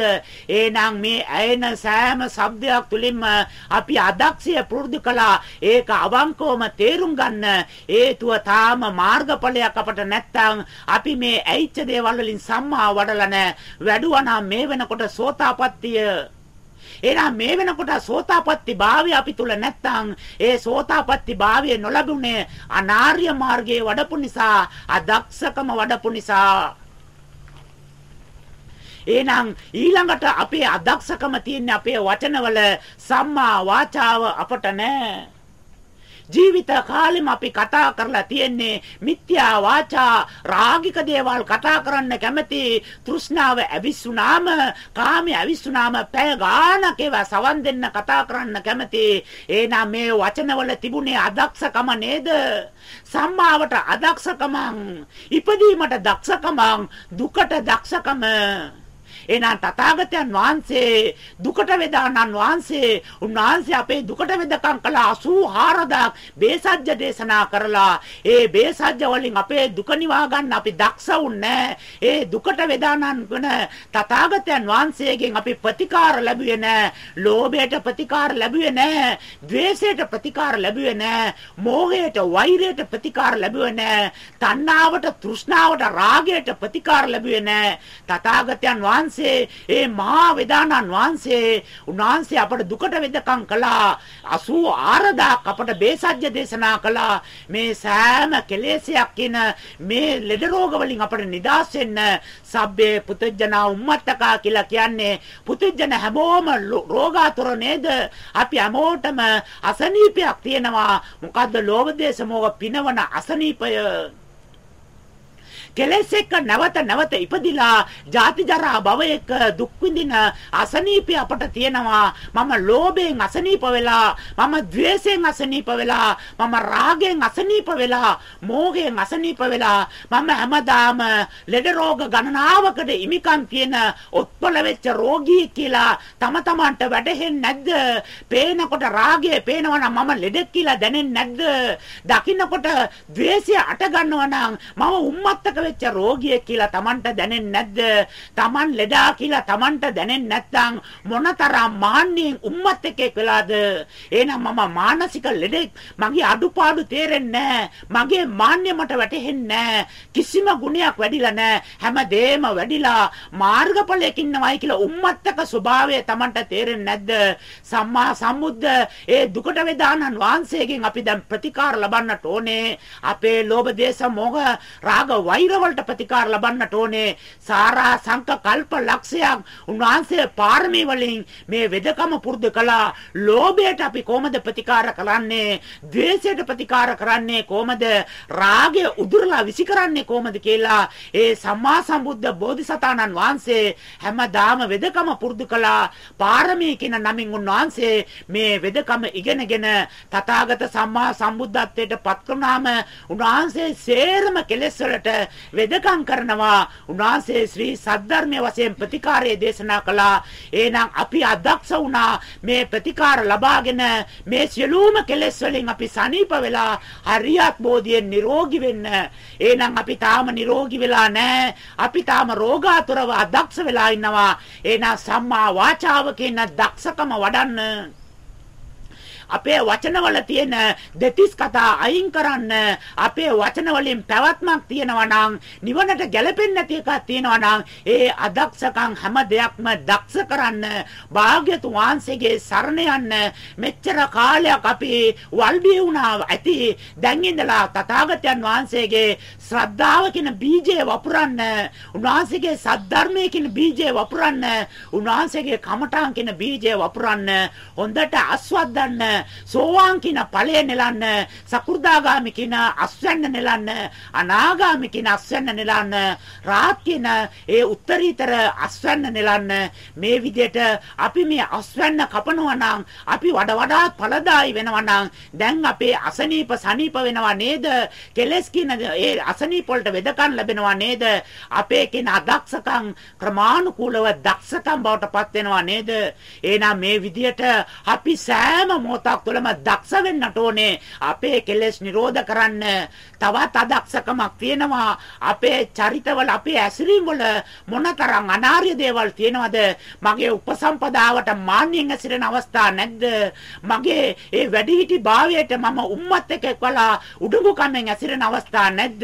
එහෙනම් මේ ඇයෙන සෑම શબ્දයක් තුලින්ම අපි අදක්ෂය පුරුදු කළා. ඒක අවංකවම තේරුම් ගන්න හේතුව තාම මාර්ගඵලයක් අපට නැත්තම් අපි මේ ඇයිච්ච දේවල් වලින් සම්මා වඩලා නැහැ. වැඩුවා නම් මේ වෙනකොට සෝතාපට්ටිය එහෙනම් මේ වෙනකොට සෝතාපට්ටි භාවය අපි තුල නැත්තම් ඒ සෝතාපට්ටි භාවය නොලැබුණේ අනාර්ය මාර්ගයේ වඩපු නිසා අදක්ෂකම වඩපු නිසා. එහෙනම් ඊළඟට අපේ අදක්ෂකම තියෙන්නේ අපේ වචනවල සම්මා වාචාව අපට නැහැ ජීවිත කාලෙම අපි කතා කරලා තියෙන්නේ මිත්‍යා වාචා රාගික දේවල් කතා කරන්න කැමති තෘෂ්ණාව ඇවිස්සුනාම කාමයේ ඇවිස්සුනාම පැය ගාණක් ඒවා සවන් දෙන්න කතා කරන්න කැමති. එහෙනම් මේ වචනවල තිබුණේ අදක්ෂකම නේද? සම්මාවට අදක්ෂකම ඉපදීමට දක්ෂකම දුකට දක්ෂකම. එහෙනම් තථාගතයන් වහන්සේ දුකට වේදානන් වහන්සේ උන්වහන්සේ අපේ දුකට වේදකම් කළ 84000ක් බේසජ්‍ය දේශනා කරලා. ඒ බේසජ්‍ය වලින් අපේ දුක නිවා ගන්න අපි දක්ෂ වුන්නේ ඒ දුකට වේදානන් වන තථාගතයන් වහන්සේගෙන් අපි ප්‍රතිකාර ලැබුවේ නැහැ. ලෝභයට ප්‍රතිකාර ලැබුවේ නැහැ. ද්වේෂයට ප්‍රතිකාර ලැබුවේ නැහැ. මෝහයට වෛරයට ප්‍රතිකාර ලැබුවේ නැහැ. තණ්හාවට තෘෂ්ණාවට රාගයට ප්‍රතිකාර ලැබුවේ නැහැ. තථාගතයන් වහන්සේ වහන්සේ ඒ මහා වේදානන් වහන්සේ උන්වහන්සේ අපට දුකට වෙදකම් කළා. 84000ක් අපට බේසජ්‍ය දේශනා කළා. මේ සෑම කෙලෙසයක් කින මේ ලෙඩ රෝග වලින් අපට නිදහස් වෙන්න සබ්බේ පුතජනා උම්මත්තකා කියලා කියන්නේ පුතජන හැමෝම රෝගාතුර නේද? අපි හැමෝටම අසනීපයක් තියෙනවා. මොකද්ද ලෝභ දේශ මොහ පිනවන අසනීපය? කෙලෙස් එක්ක නැවත නැවත ඉපදිලා ජාති ජරා භව එක්ක දුක් විඳින අසනීපය අපට තියෙනවා මම ලෝභයෙන් අසනීප වෙලා මම ద్వේෂයෙන් අසනීප වෙලා මම රාගයෙන් අසනීප වෙලා මෝහයෙන් අසනීප වෙලා මම හැමදාම ලෙඩ රෝග ගණනාවකට ඉමිකම් තියෙන ඔත්පල වෙච්ච රෝගී කියලා තම තමන්ට වැටහෙන්නේ නැද්ද? පේනකොට රාගය පේනවනම් මම ලෙඩෙක් කියලා දැනෙන්නේ නැද්ද? දකින්නකොට ద్వේෂය අට ගන්නවනම් මම උම්මත්තක වෙච්ච රෝගියෙක් කියලා Tamanට දැනෙන්නේ නැද්ද? Taman ලෙඩා කියලා Tamanට දැනෙන්නේ නැත්නම් මොනතරම් මාන්නයෙන් උම්මත් එක්ක වෙලාද? එහෙනම් මම මානසික ලෙඩෙක් මගේ අඩුපාඩු තේරෙන්නේ මගේ මාන්නය මට වැටහෙන්නේ කිසිම ගුණයක් වැඩිලා නැහැ. හැමදේම වැඩිලා මාර්ගඵලයක ඉන්නවයි කියලා උම්මත්තක ස්වභාවය Tamanට තේරෙන්නේ නැද්ද? සම්මා සම්බුද්ධ ඒ දුකට වේදානන් වහන්සේගෙන් අපි දැන් ප්‍රතිකාර ලබන්නට ඕනේ. අපේ ලෝභ දේශ මොහ රාග වෛර වලට ප්‍රතිකාර ලබන්නට ඕනේ. සාරා සංක කල්ප ලක්ෂයක් උන්වහන්සේ පාරමී වලින් මේ වෙදකම පුරුදු කළා. ලෝභයට අපි කොහොමද ප්‍රතිකාර කරන්නේ? ද්වේෂයට ප්‍රතිකාර කරන්නේ කොහොමද? රාගය උදුරලා විසි කරන්නේ කොහොමද කියලා ඒ සම්මා සම්බුද්ධ බෝධිසතාණන් වහන්සේ හැමදාම වෙදකම පුරුදු කළා. පාරමී කියන නමින් උන්වහන්සේ මේ වෙදකම ඉගෙනගෙන තථාගත සම්මා සම්බුද්ධත්වයට පත් වුණාම උන්වහන්සේ සේරම කෙලෙස් වලට වෙදකම් කරනවා. උන්වහන්සේ ශ්‍රී සද්ධර්මයේ වශයෙන් ප්‍රතිකාරය දේශනා කළා. එහෙනම් අපි අදක්ෂ වුණා මේ ප්‍රතිකාර ලබාගෙන මේ සියලුම කෙලෙස් වලින් අපි සනීප වෙලා හරියත් බෝධියෙන් නිරෝගී වෙන්න. එහෙනම් අපි තාම නිරෝගී වෙලා නැහැ. අපි තාම රෝගාතුරව අදක්ෂ වෙලා ඉන්නවා. එහෙනම් සම්මා වාචාව කියන දක්ෂකම වඩන්න අපේ වචනවල තියෙන දෙතිස් කතා අයින් කරන්න අපේ වචන වලින් පැවැත්මක් තියෙනවා නම් නිවනට ගැලපෙන්නේ නැති එකක් තියෙනවා නම් ඒ අදක්ෂකම් හැම දෙයක්ම දක්ෂ කරන්න භාග්‍යතුන් වහන්සේගේ සරණ යන්න මෙච්චර කාලයක් අපි වල්බිය වුණා ඇති. දැන් ඉඳලා තථාගතයන් වහන්සේගේ ශ්‍රද්ධාව කියන බීජය වපුරන්න උන්වහන්සේගේ සද්ධර්මයේ කියන බීජය වපුරන්න උන්වහන්සේගේ කමඨාන් කියන බීජය වපුරන්න හොඳට අස්වද්දන්න සෝවාන් කියන ඵලය නෙලන්න සකු르දාගාමි කියන අස්වැන්න නෙලන්න අනාගාමි කියන අස්වැන්න නෙලන්න රාත් කියන ඒ උත්තරීතර අස්වැන්න නෙලන්න. මේ විදිහට අපි මේ අස්වැන්න කපනවා නම් අපි වඩා වඩාත් ඵලදායි වෙනවා නම් දැන් අපේ අසනීප සනීප වෙනවා නේද? කෙලස් කියන ඒ අසනීප වලට වෙදකම් ලැබෙනවා නේද? අපේ කියන අදක්ෂකම් ක්‍රමානුකූලව දක්ෂකම් බවට පත් වෙනවා නේද? එහෙනම් මේ විදිහට අපි සෑම මොහොත මොහොතක් තුළම දක්ෂ වෙන්නට ඕනේ. අපේ කෙලෙස් නිරෝධ කරන්න තවත් අදක්ෂකමක් තියෙනවා. අපේ චරිතවල අපේ ඇසිරීම් වල මොනතරම් අනාර්ය දේවල් තියෙනවද? මගේ උපසම්පදාවට මාන්නියෙන් ඇසිරෙන අවස්ථා නැද්ද? මගේ ඒ වැඩිහිටි භාවයට මම උම්මත් එක්ක එක්වලා උඩඟු කමෙන් ඇසිරෙන අවස්ථා නැද්ද?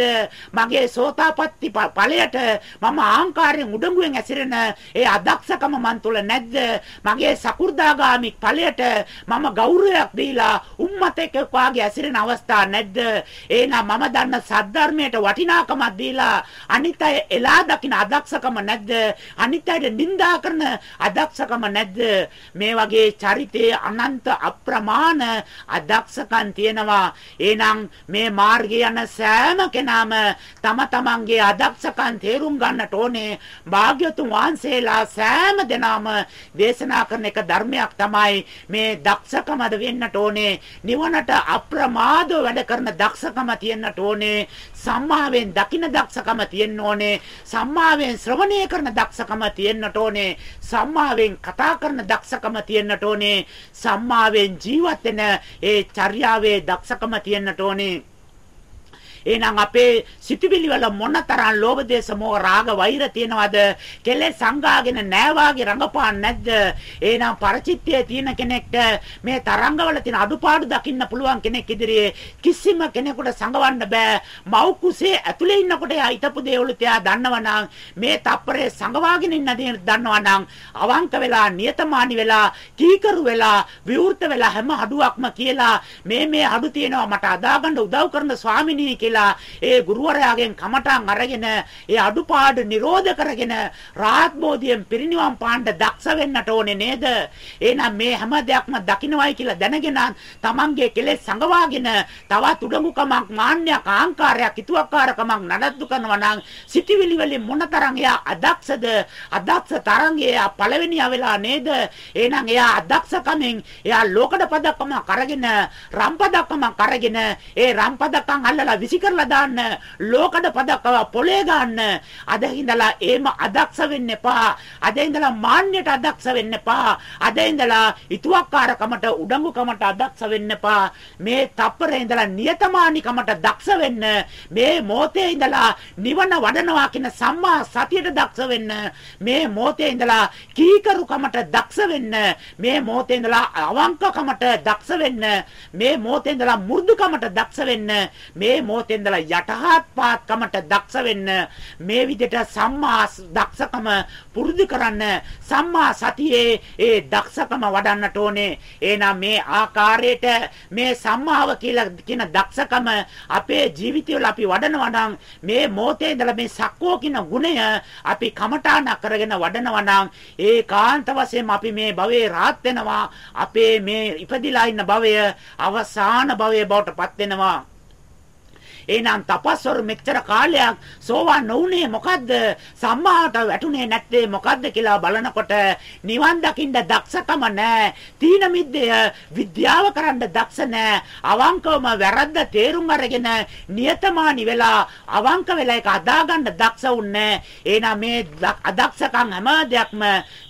මගේ සෝතාපට්ටි ඵලයට මම ආංකාරයෙන් උඩඟුවෙන් ඇසිරෙන ඒ අදක්ෂකම මන් තුළ නැද්ද? මගේ සකු르දාගාමි ඵලයට මම ගෞරව ගෞරවයක් දීලා උම්මතෙක් වාගේ ඇසිරෙන අවස්ථා නැද්ද? එහෙනම් මම දන්න සද්ධර්මයට වටිනාකමක් දීලා අනිත් අය එලා දකින්න අදක්ෂකම නැද්ද? අනිත් අයට නිඳා කරන අදක්ෂකම නැද්ද? මේ වගේ චරිතයේ අනන්ත අප්‍රමාණ අදක්ෂකම් තියෙනවා. එහෙනම් මේ මාර්ගය යන සෑම කෙනාම තම තමන්ගේ අදක්ෂකම් තේරුම් ගන්නට ඕනේ. භාග්‍යතුන් වහන්සේලා සෑම දෙනාම දේශනා කරන එක ධර්මයක් තමයි මේ දක්ෂකමද වෙන්නට ඕනේ. නිවනට අප්‍රමාදව වැඩ කරන දක්ෂකම තියෙන්නට ඕනේ. සම්මාවෙන් දකින දක්ෂකම තියෙන්න ඕනේ. සම්මාවෙන් ශ්‍රවණය කරන දක්ෂකම තියෙන්නට ඕනේ. සම්මාවෙන් කතා කරන දක්ෂකම තියෙන්නට ඕනේ. සම්මාවෙන් ජීවත් වෙන ඒ චර්යාවේ දක්ෂකම තියෙන්නට ඕනේ. එහෙනම් අපේ සිතුවිලි වල මොනතරම් ලෝභ දේශ මොහ රාග වෛර තියනවද? කෙලෙස් සංගාගෙන නෑවාගේ රඟපාන්නේ නැද්ද? එහෙනම් පරචිත්තයේ තියෙන කෙනෙක්ට මේ තරංගවල තියෙන අඩුපාඩු දකින්න පුළුවන් කෙනෙක් ඉදිරියේ කිසිම කෙනෙකුට සංගවන්න බෑ. මව් කුසේ ඇතුලේ ඉන්නකොට එයා හිතපු දේවලු තියා දන්නවනම් මේ තප්පරේ සංගවාගෙන ඉන්න දේ දන්නවනම් අවංක වෙලා නියතමානි වෙලා කීකරු වෙලා විවෘත වෙලා හැම අඩුවක්ම කියලා මේ මේ අඩු තියෙනවා මට අදාගන්න උදව් කරන ස්වාමිනී කියලා ඒ ගුරුවරයාගෙන් කමටන් අරගෙන ඒ අඩුපාඩු නිරෝධ කරගෙන රාහත් බෝධියෙන් පිරිනිවන් පාන්න දක්ෂ වෙන්නට ඕනේ නේද? එහෙනම් මේ හැම දෙයක්ම දකින්නවයි කියලා දැනගෙන තමන්ගේ කෙලෙස් සංගවාගෙන තවත් උඩඟුකමක් මාන්නයක් ආංකාරයක් හිතුවක්කාරකමක් නඩත්තු කරනවා නම් සිටිවිලි වලින් මොනතරම් එයා අදක්ෂද? අදක්ෂ තරංගය පළවෙනියා වෙලා නේද? එහෙනම් එයා අදක්ෂකමෙන් එයා ලෝකඩ පදක්කම කරගෙන රම්පදක්කම කරගෙන ඒ රම්පදක්කම් අල්ලලා විසි කරලා දාන්න ලෝකඩ පදක්ව පොලේ ගන්න. අද ඉඳලා එහෙම අදක්ෂ වෙන්න එපා. අද ඉඳලා මාන්නයට අදක්ෂ වෙන්න එපා. අද ඉඳලා ඊතුවක්කාරකමට උඩඟුකමට අදක්ෂ වෙන්න එපා. මේ තප්පරේ ඉඳලා නියතමානිකමට දක්ෂ වෙන්න. මේ මොහොතේ ඉඳලා නිවන වඩනවා කියන සම්මා සතියට දක්ෂ වෙන්න. මේ මොහොතේ ඉඳලා කීකරුකමට දක්ෂ වෙන්න. මේ මොහොතේ ඉඳලා අවංකකමට දක්ෂ වෙන්න. මේ මොහොතේ ඉඳලා මෘදුකමට දක්ෂ වෙන්න. මේ මොහොතේ ඉඳලා යටහත් පාත්කමට දක්ෂ වෙන්න මේ විදිහට සම්මා දක්ෂකම පුරුදු කරන්න සම්මා සතියේ ඒ දක්ෂකම වඩන්නට ඕනේ. එහෙනම් මේ ආකාරයට මේ සම්මාව කියලා කියන දක්ෂකම අපේ ජීවිතවල අපි වඩනවා නම් මේ මොහොතේ ඉඳලා මේ සක්කෝ කියන ගුණය අපි කමඨාන කරගෙන වඩනවා නම් ඒකාන්ත වශයෙන් අපි මේ භවයේ rahat වෙනවා. අපේ මේ ඉපදිලා ඉන්න භවය අවසාන භවයේ බවට පත් වෙනවා. එහෙනම් තපස්වරු මෙච්චර කාලයක් සෝවාන් නොවුනේ මොකද්ද? සම්මාට වැටුනේ නැත්තේ මොකද්ද කියලා බලනකොට නිවන් දකින්න දක්ෂකම නැහැ. තීන මිද්දය විද්‍යාව කරන්න දක්ෂ නැහැ. අවංකවම වැරද්ද තේරුම් අරගෙන නියතමානි වෙලා අවංක වෙලා ඒක අදාගන්න දක්ෂ උන්නේ. එහෙනම් මේ අදක්ෂකම් හැම දෙයක්ම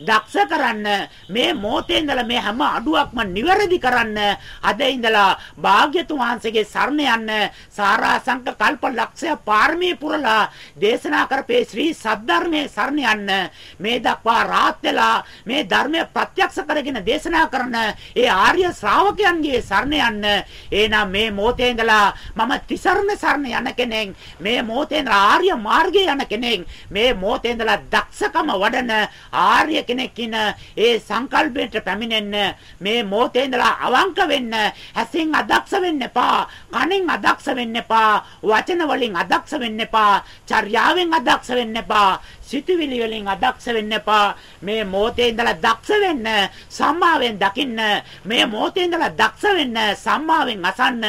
දක්ෂ කරන්න මේ මොහොතේ ඉඳලා මේ හැම අඩුවක්ම නිවැරදි කරන්න අද ඉඳලා භාග්‍යතුන් වහන්සේගේ සරණ යන්න සාරා අසංක කල්ප ලක්ෂය පාරමී පුරලා දේශනා කරපේ ශ්‍රී සද්ධර්මයේ සරණ යන්න. මේ දක්වා රාත් වෙලා මේ ධර්මය ප්‍රත්‍යක්ෂ කරගෙන දේශනා කරන ඒ ආර්ය ශ්‍රාවකයන්ගේ සරණ යන්න. එහෙනම් මේ මොහොතේ ඉඳලා මම තිසරණ සරණ යන කෙනෙක් මේ මොහොතේ ඉඳලා ආර්ය මාර්ගයේ යන කෙනෙක් මේ මොහොතේ ඉඳලා දක්ෂකම වඩන ආර්ය කෙනෙක් ඉන ඒ සංකල්පයට පැමිණෙන්න මේ මොහොතේ ඉඳලා අවංක වෙන්න හැසින් අදක්ෂ වෙන්න එපා කණෙන් අදක්ෂ වෙන්න එපා. වචන වලින් අදක්ෂ වෙන්න එපා. චර්යාවෙන් අදක්ෂ වෙන්න එපා. සිතුවිලි වලින් අදක්ෂ වෙන්න එපා. මේ මොහොතේ ඉඳලා දක්ෂ වෙන්න, සම්මාවෙන් දකින්න. මේ මොහොතේ ඉඳලා දක්ෂ වෙන්න, සම්මාවෙන් අසන්න.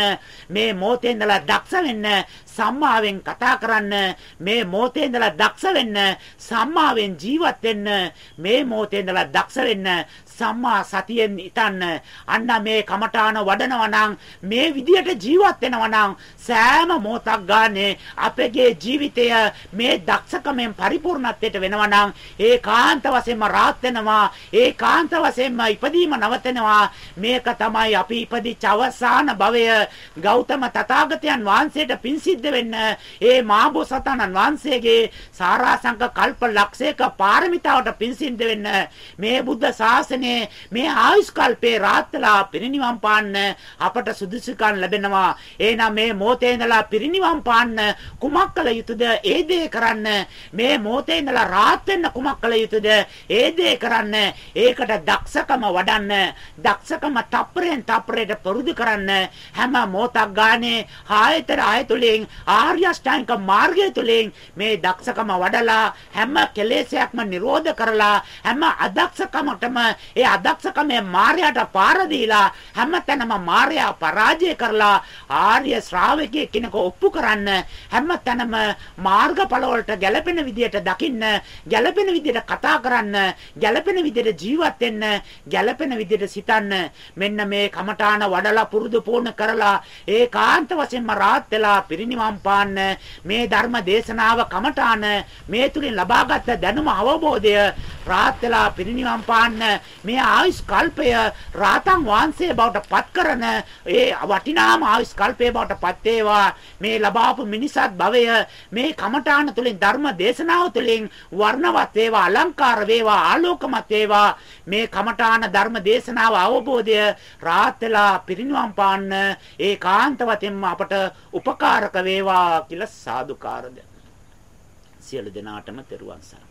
මේ මොහොතේ ඉඳලා දක්ෂ වෙන්න, සම්මාවෙන් කතා කරන්න. මේ මොහොතේ ඉඳලා දක්ෂ වෙන්න, සම්මාවෙන් ජීවත් වෙන්න. මේ මොහොතේ ඉඳලා දක්ෂ වෙන්න, සම්මා සතියෙන් ඉතන්න. අන්න මේ කමඨාන වඩනවා නම් මේ විදියට ජීවත් වෙනවා නම් සෑම මොහොතක් ගානේ අපගේ ජීවිතය මේ දක්ෂකමෙන් පරිපූර්ණත්වයට වෙනවා නම් ඒකාන්ත වශයෙන්ම රාත් වෙනවා ඒකාන්ත වශයෙන්ම ඉපදීම නවතනවා. මේක තමයි අපි ඉපදිච්ච අවසාන භවය. ගෞතම තථාගතයන් වහන්සේට පින් සිද්ධ වෙන්න ඒ මාබෝසතාණන් වහන්සේගේ සාරාංශක කල්ප ලක්ෂයක පාරමිතාවට පින් සිද්ධ වෙන්න මේ බුද්ධ ශාසනය මේ මේ ආයුෂ් කල්පේ රාත්‍රලා පිරිනිවන් පාන්න අපට සුදුසුකම් ලැබෙනවා. එහෙනම් මේ මොහොතේ ඉඳලා පිරිනිවන් පාන්න කුමක් කළ යුතුද? ඒ දේ කරන්න. මේ මොහොතේ ඉඳලා රාත් වෙන්න කුමක් කළ යුතුද? ඒ දේ කරන්න. ඒකට දක්ෂකම වඩන්න. දක්ෂකම තප්පරෙන් තප්පරයට පුරුදු කරන්න. හැම මොහොතක් ගානේ ආයතන ආයතුලින් ආර්ය අෂ්ටාංගික මාර්ගය තුලින් මේ දක්ෂකම වඩලා හැම කෙලෙසයක්ම නිරෝධ කරලා හැම අදක්ෂකමටම ඒ අදක්ෂකමේ මායයට පාර දීලා හැමතැනම මායя පරාජය කරලා ආර්ය ශ්‍රාවකයෙක් කෙනෙක් ඔප්පු කරන්න හැමතැනම මාර්ගඵල වලට ගැළපෙන විදියට දකින්න ගැළපෙන විදියට කතා කරන්න ගැළපෙන විදියට ජීවත් වෙන්න ගැළපෙන විදියට සිතන්න. මෙන්න මේ කමඨාන වඩලා පුරුදු පුහුණු කරලා ඒකාන්ත වශයෙන්ම රාත් වෙලා පිරිනිවන් පාන්න. මේ ධර්ම දේශනාව කමඨාන මේ තුලින් ලබාගත් දැනුම අවබෝධය රාත් වෙලා පිරිනිවන් පාන්න. මේ ආයුෂ් කල්පය රාතන් වහන්සේ බවට පත් කරන ඒ වටිනාම ආයුෂ් කල්පය බවට පත් වේවා. මේ ලබාපු මිනිසත් භවය මේ කමඨාන තුලින් ධර්ම දේශනාව තුලින් වර්ණවත් වේවා අලංකාර වේවා ආලෝකමත් වේවා. මේ කමඨාන ධර්ම දේශනාව අවබෝධය රාත් වෙලා පිරිනිවන් පාන්න ඒකාන්ත වශයෙන්ම අපට උපකාරක වේවා කියලා සාදුකාරද. සියලු දෙනාටම තෙරුවන් සරණයි.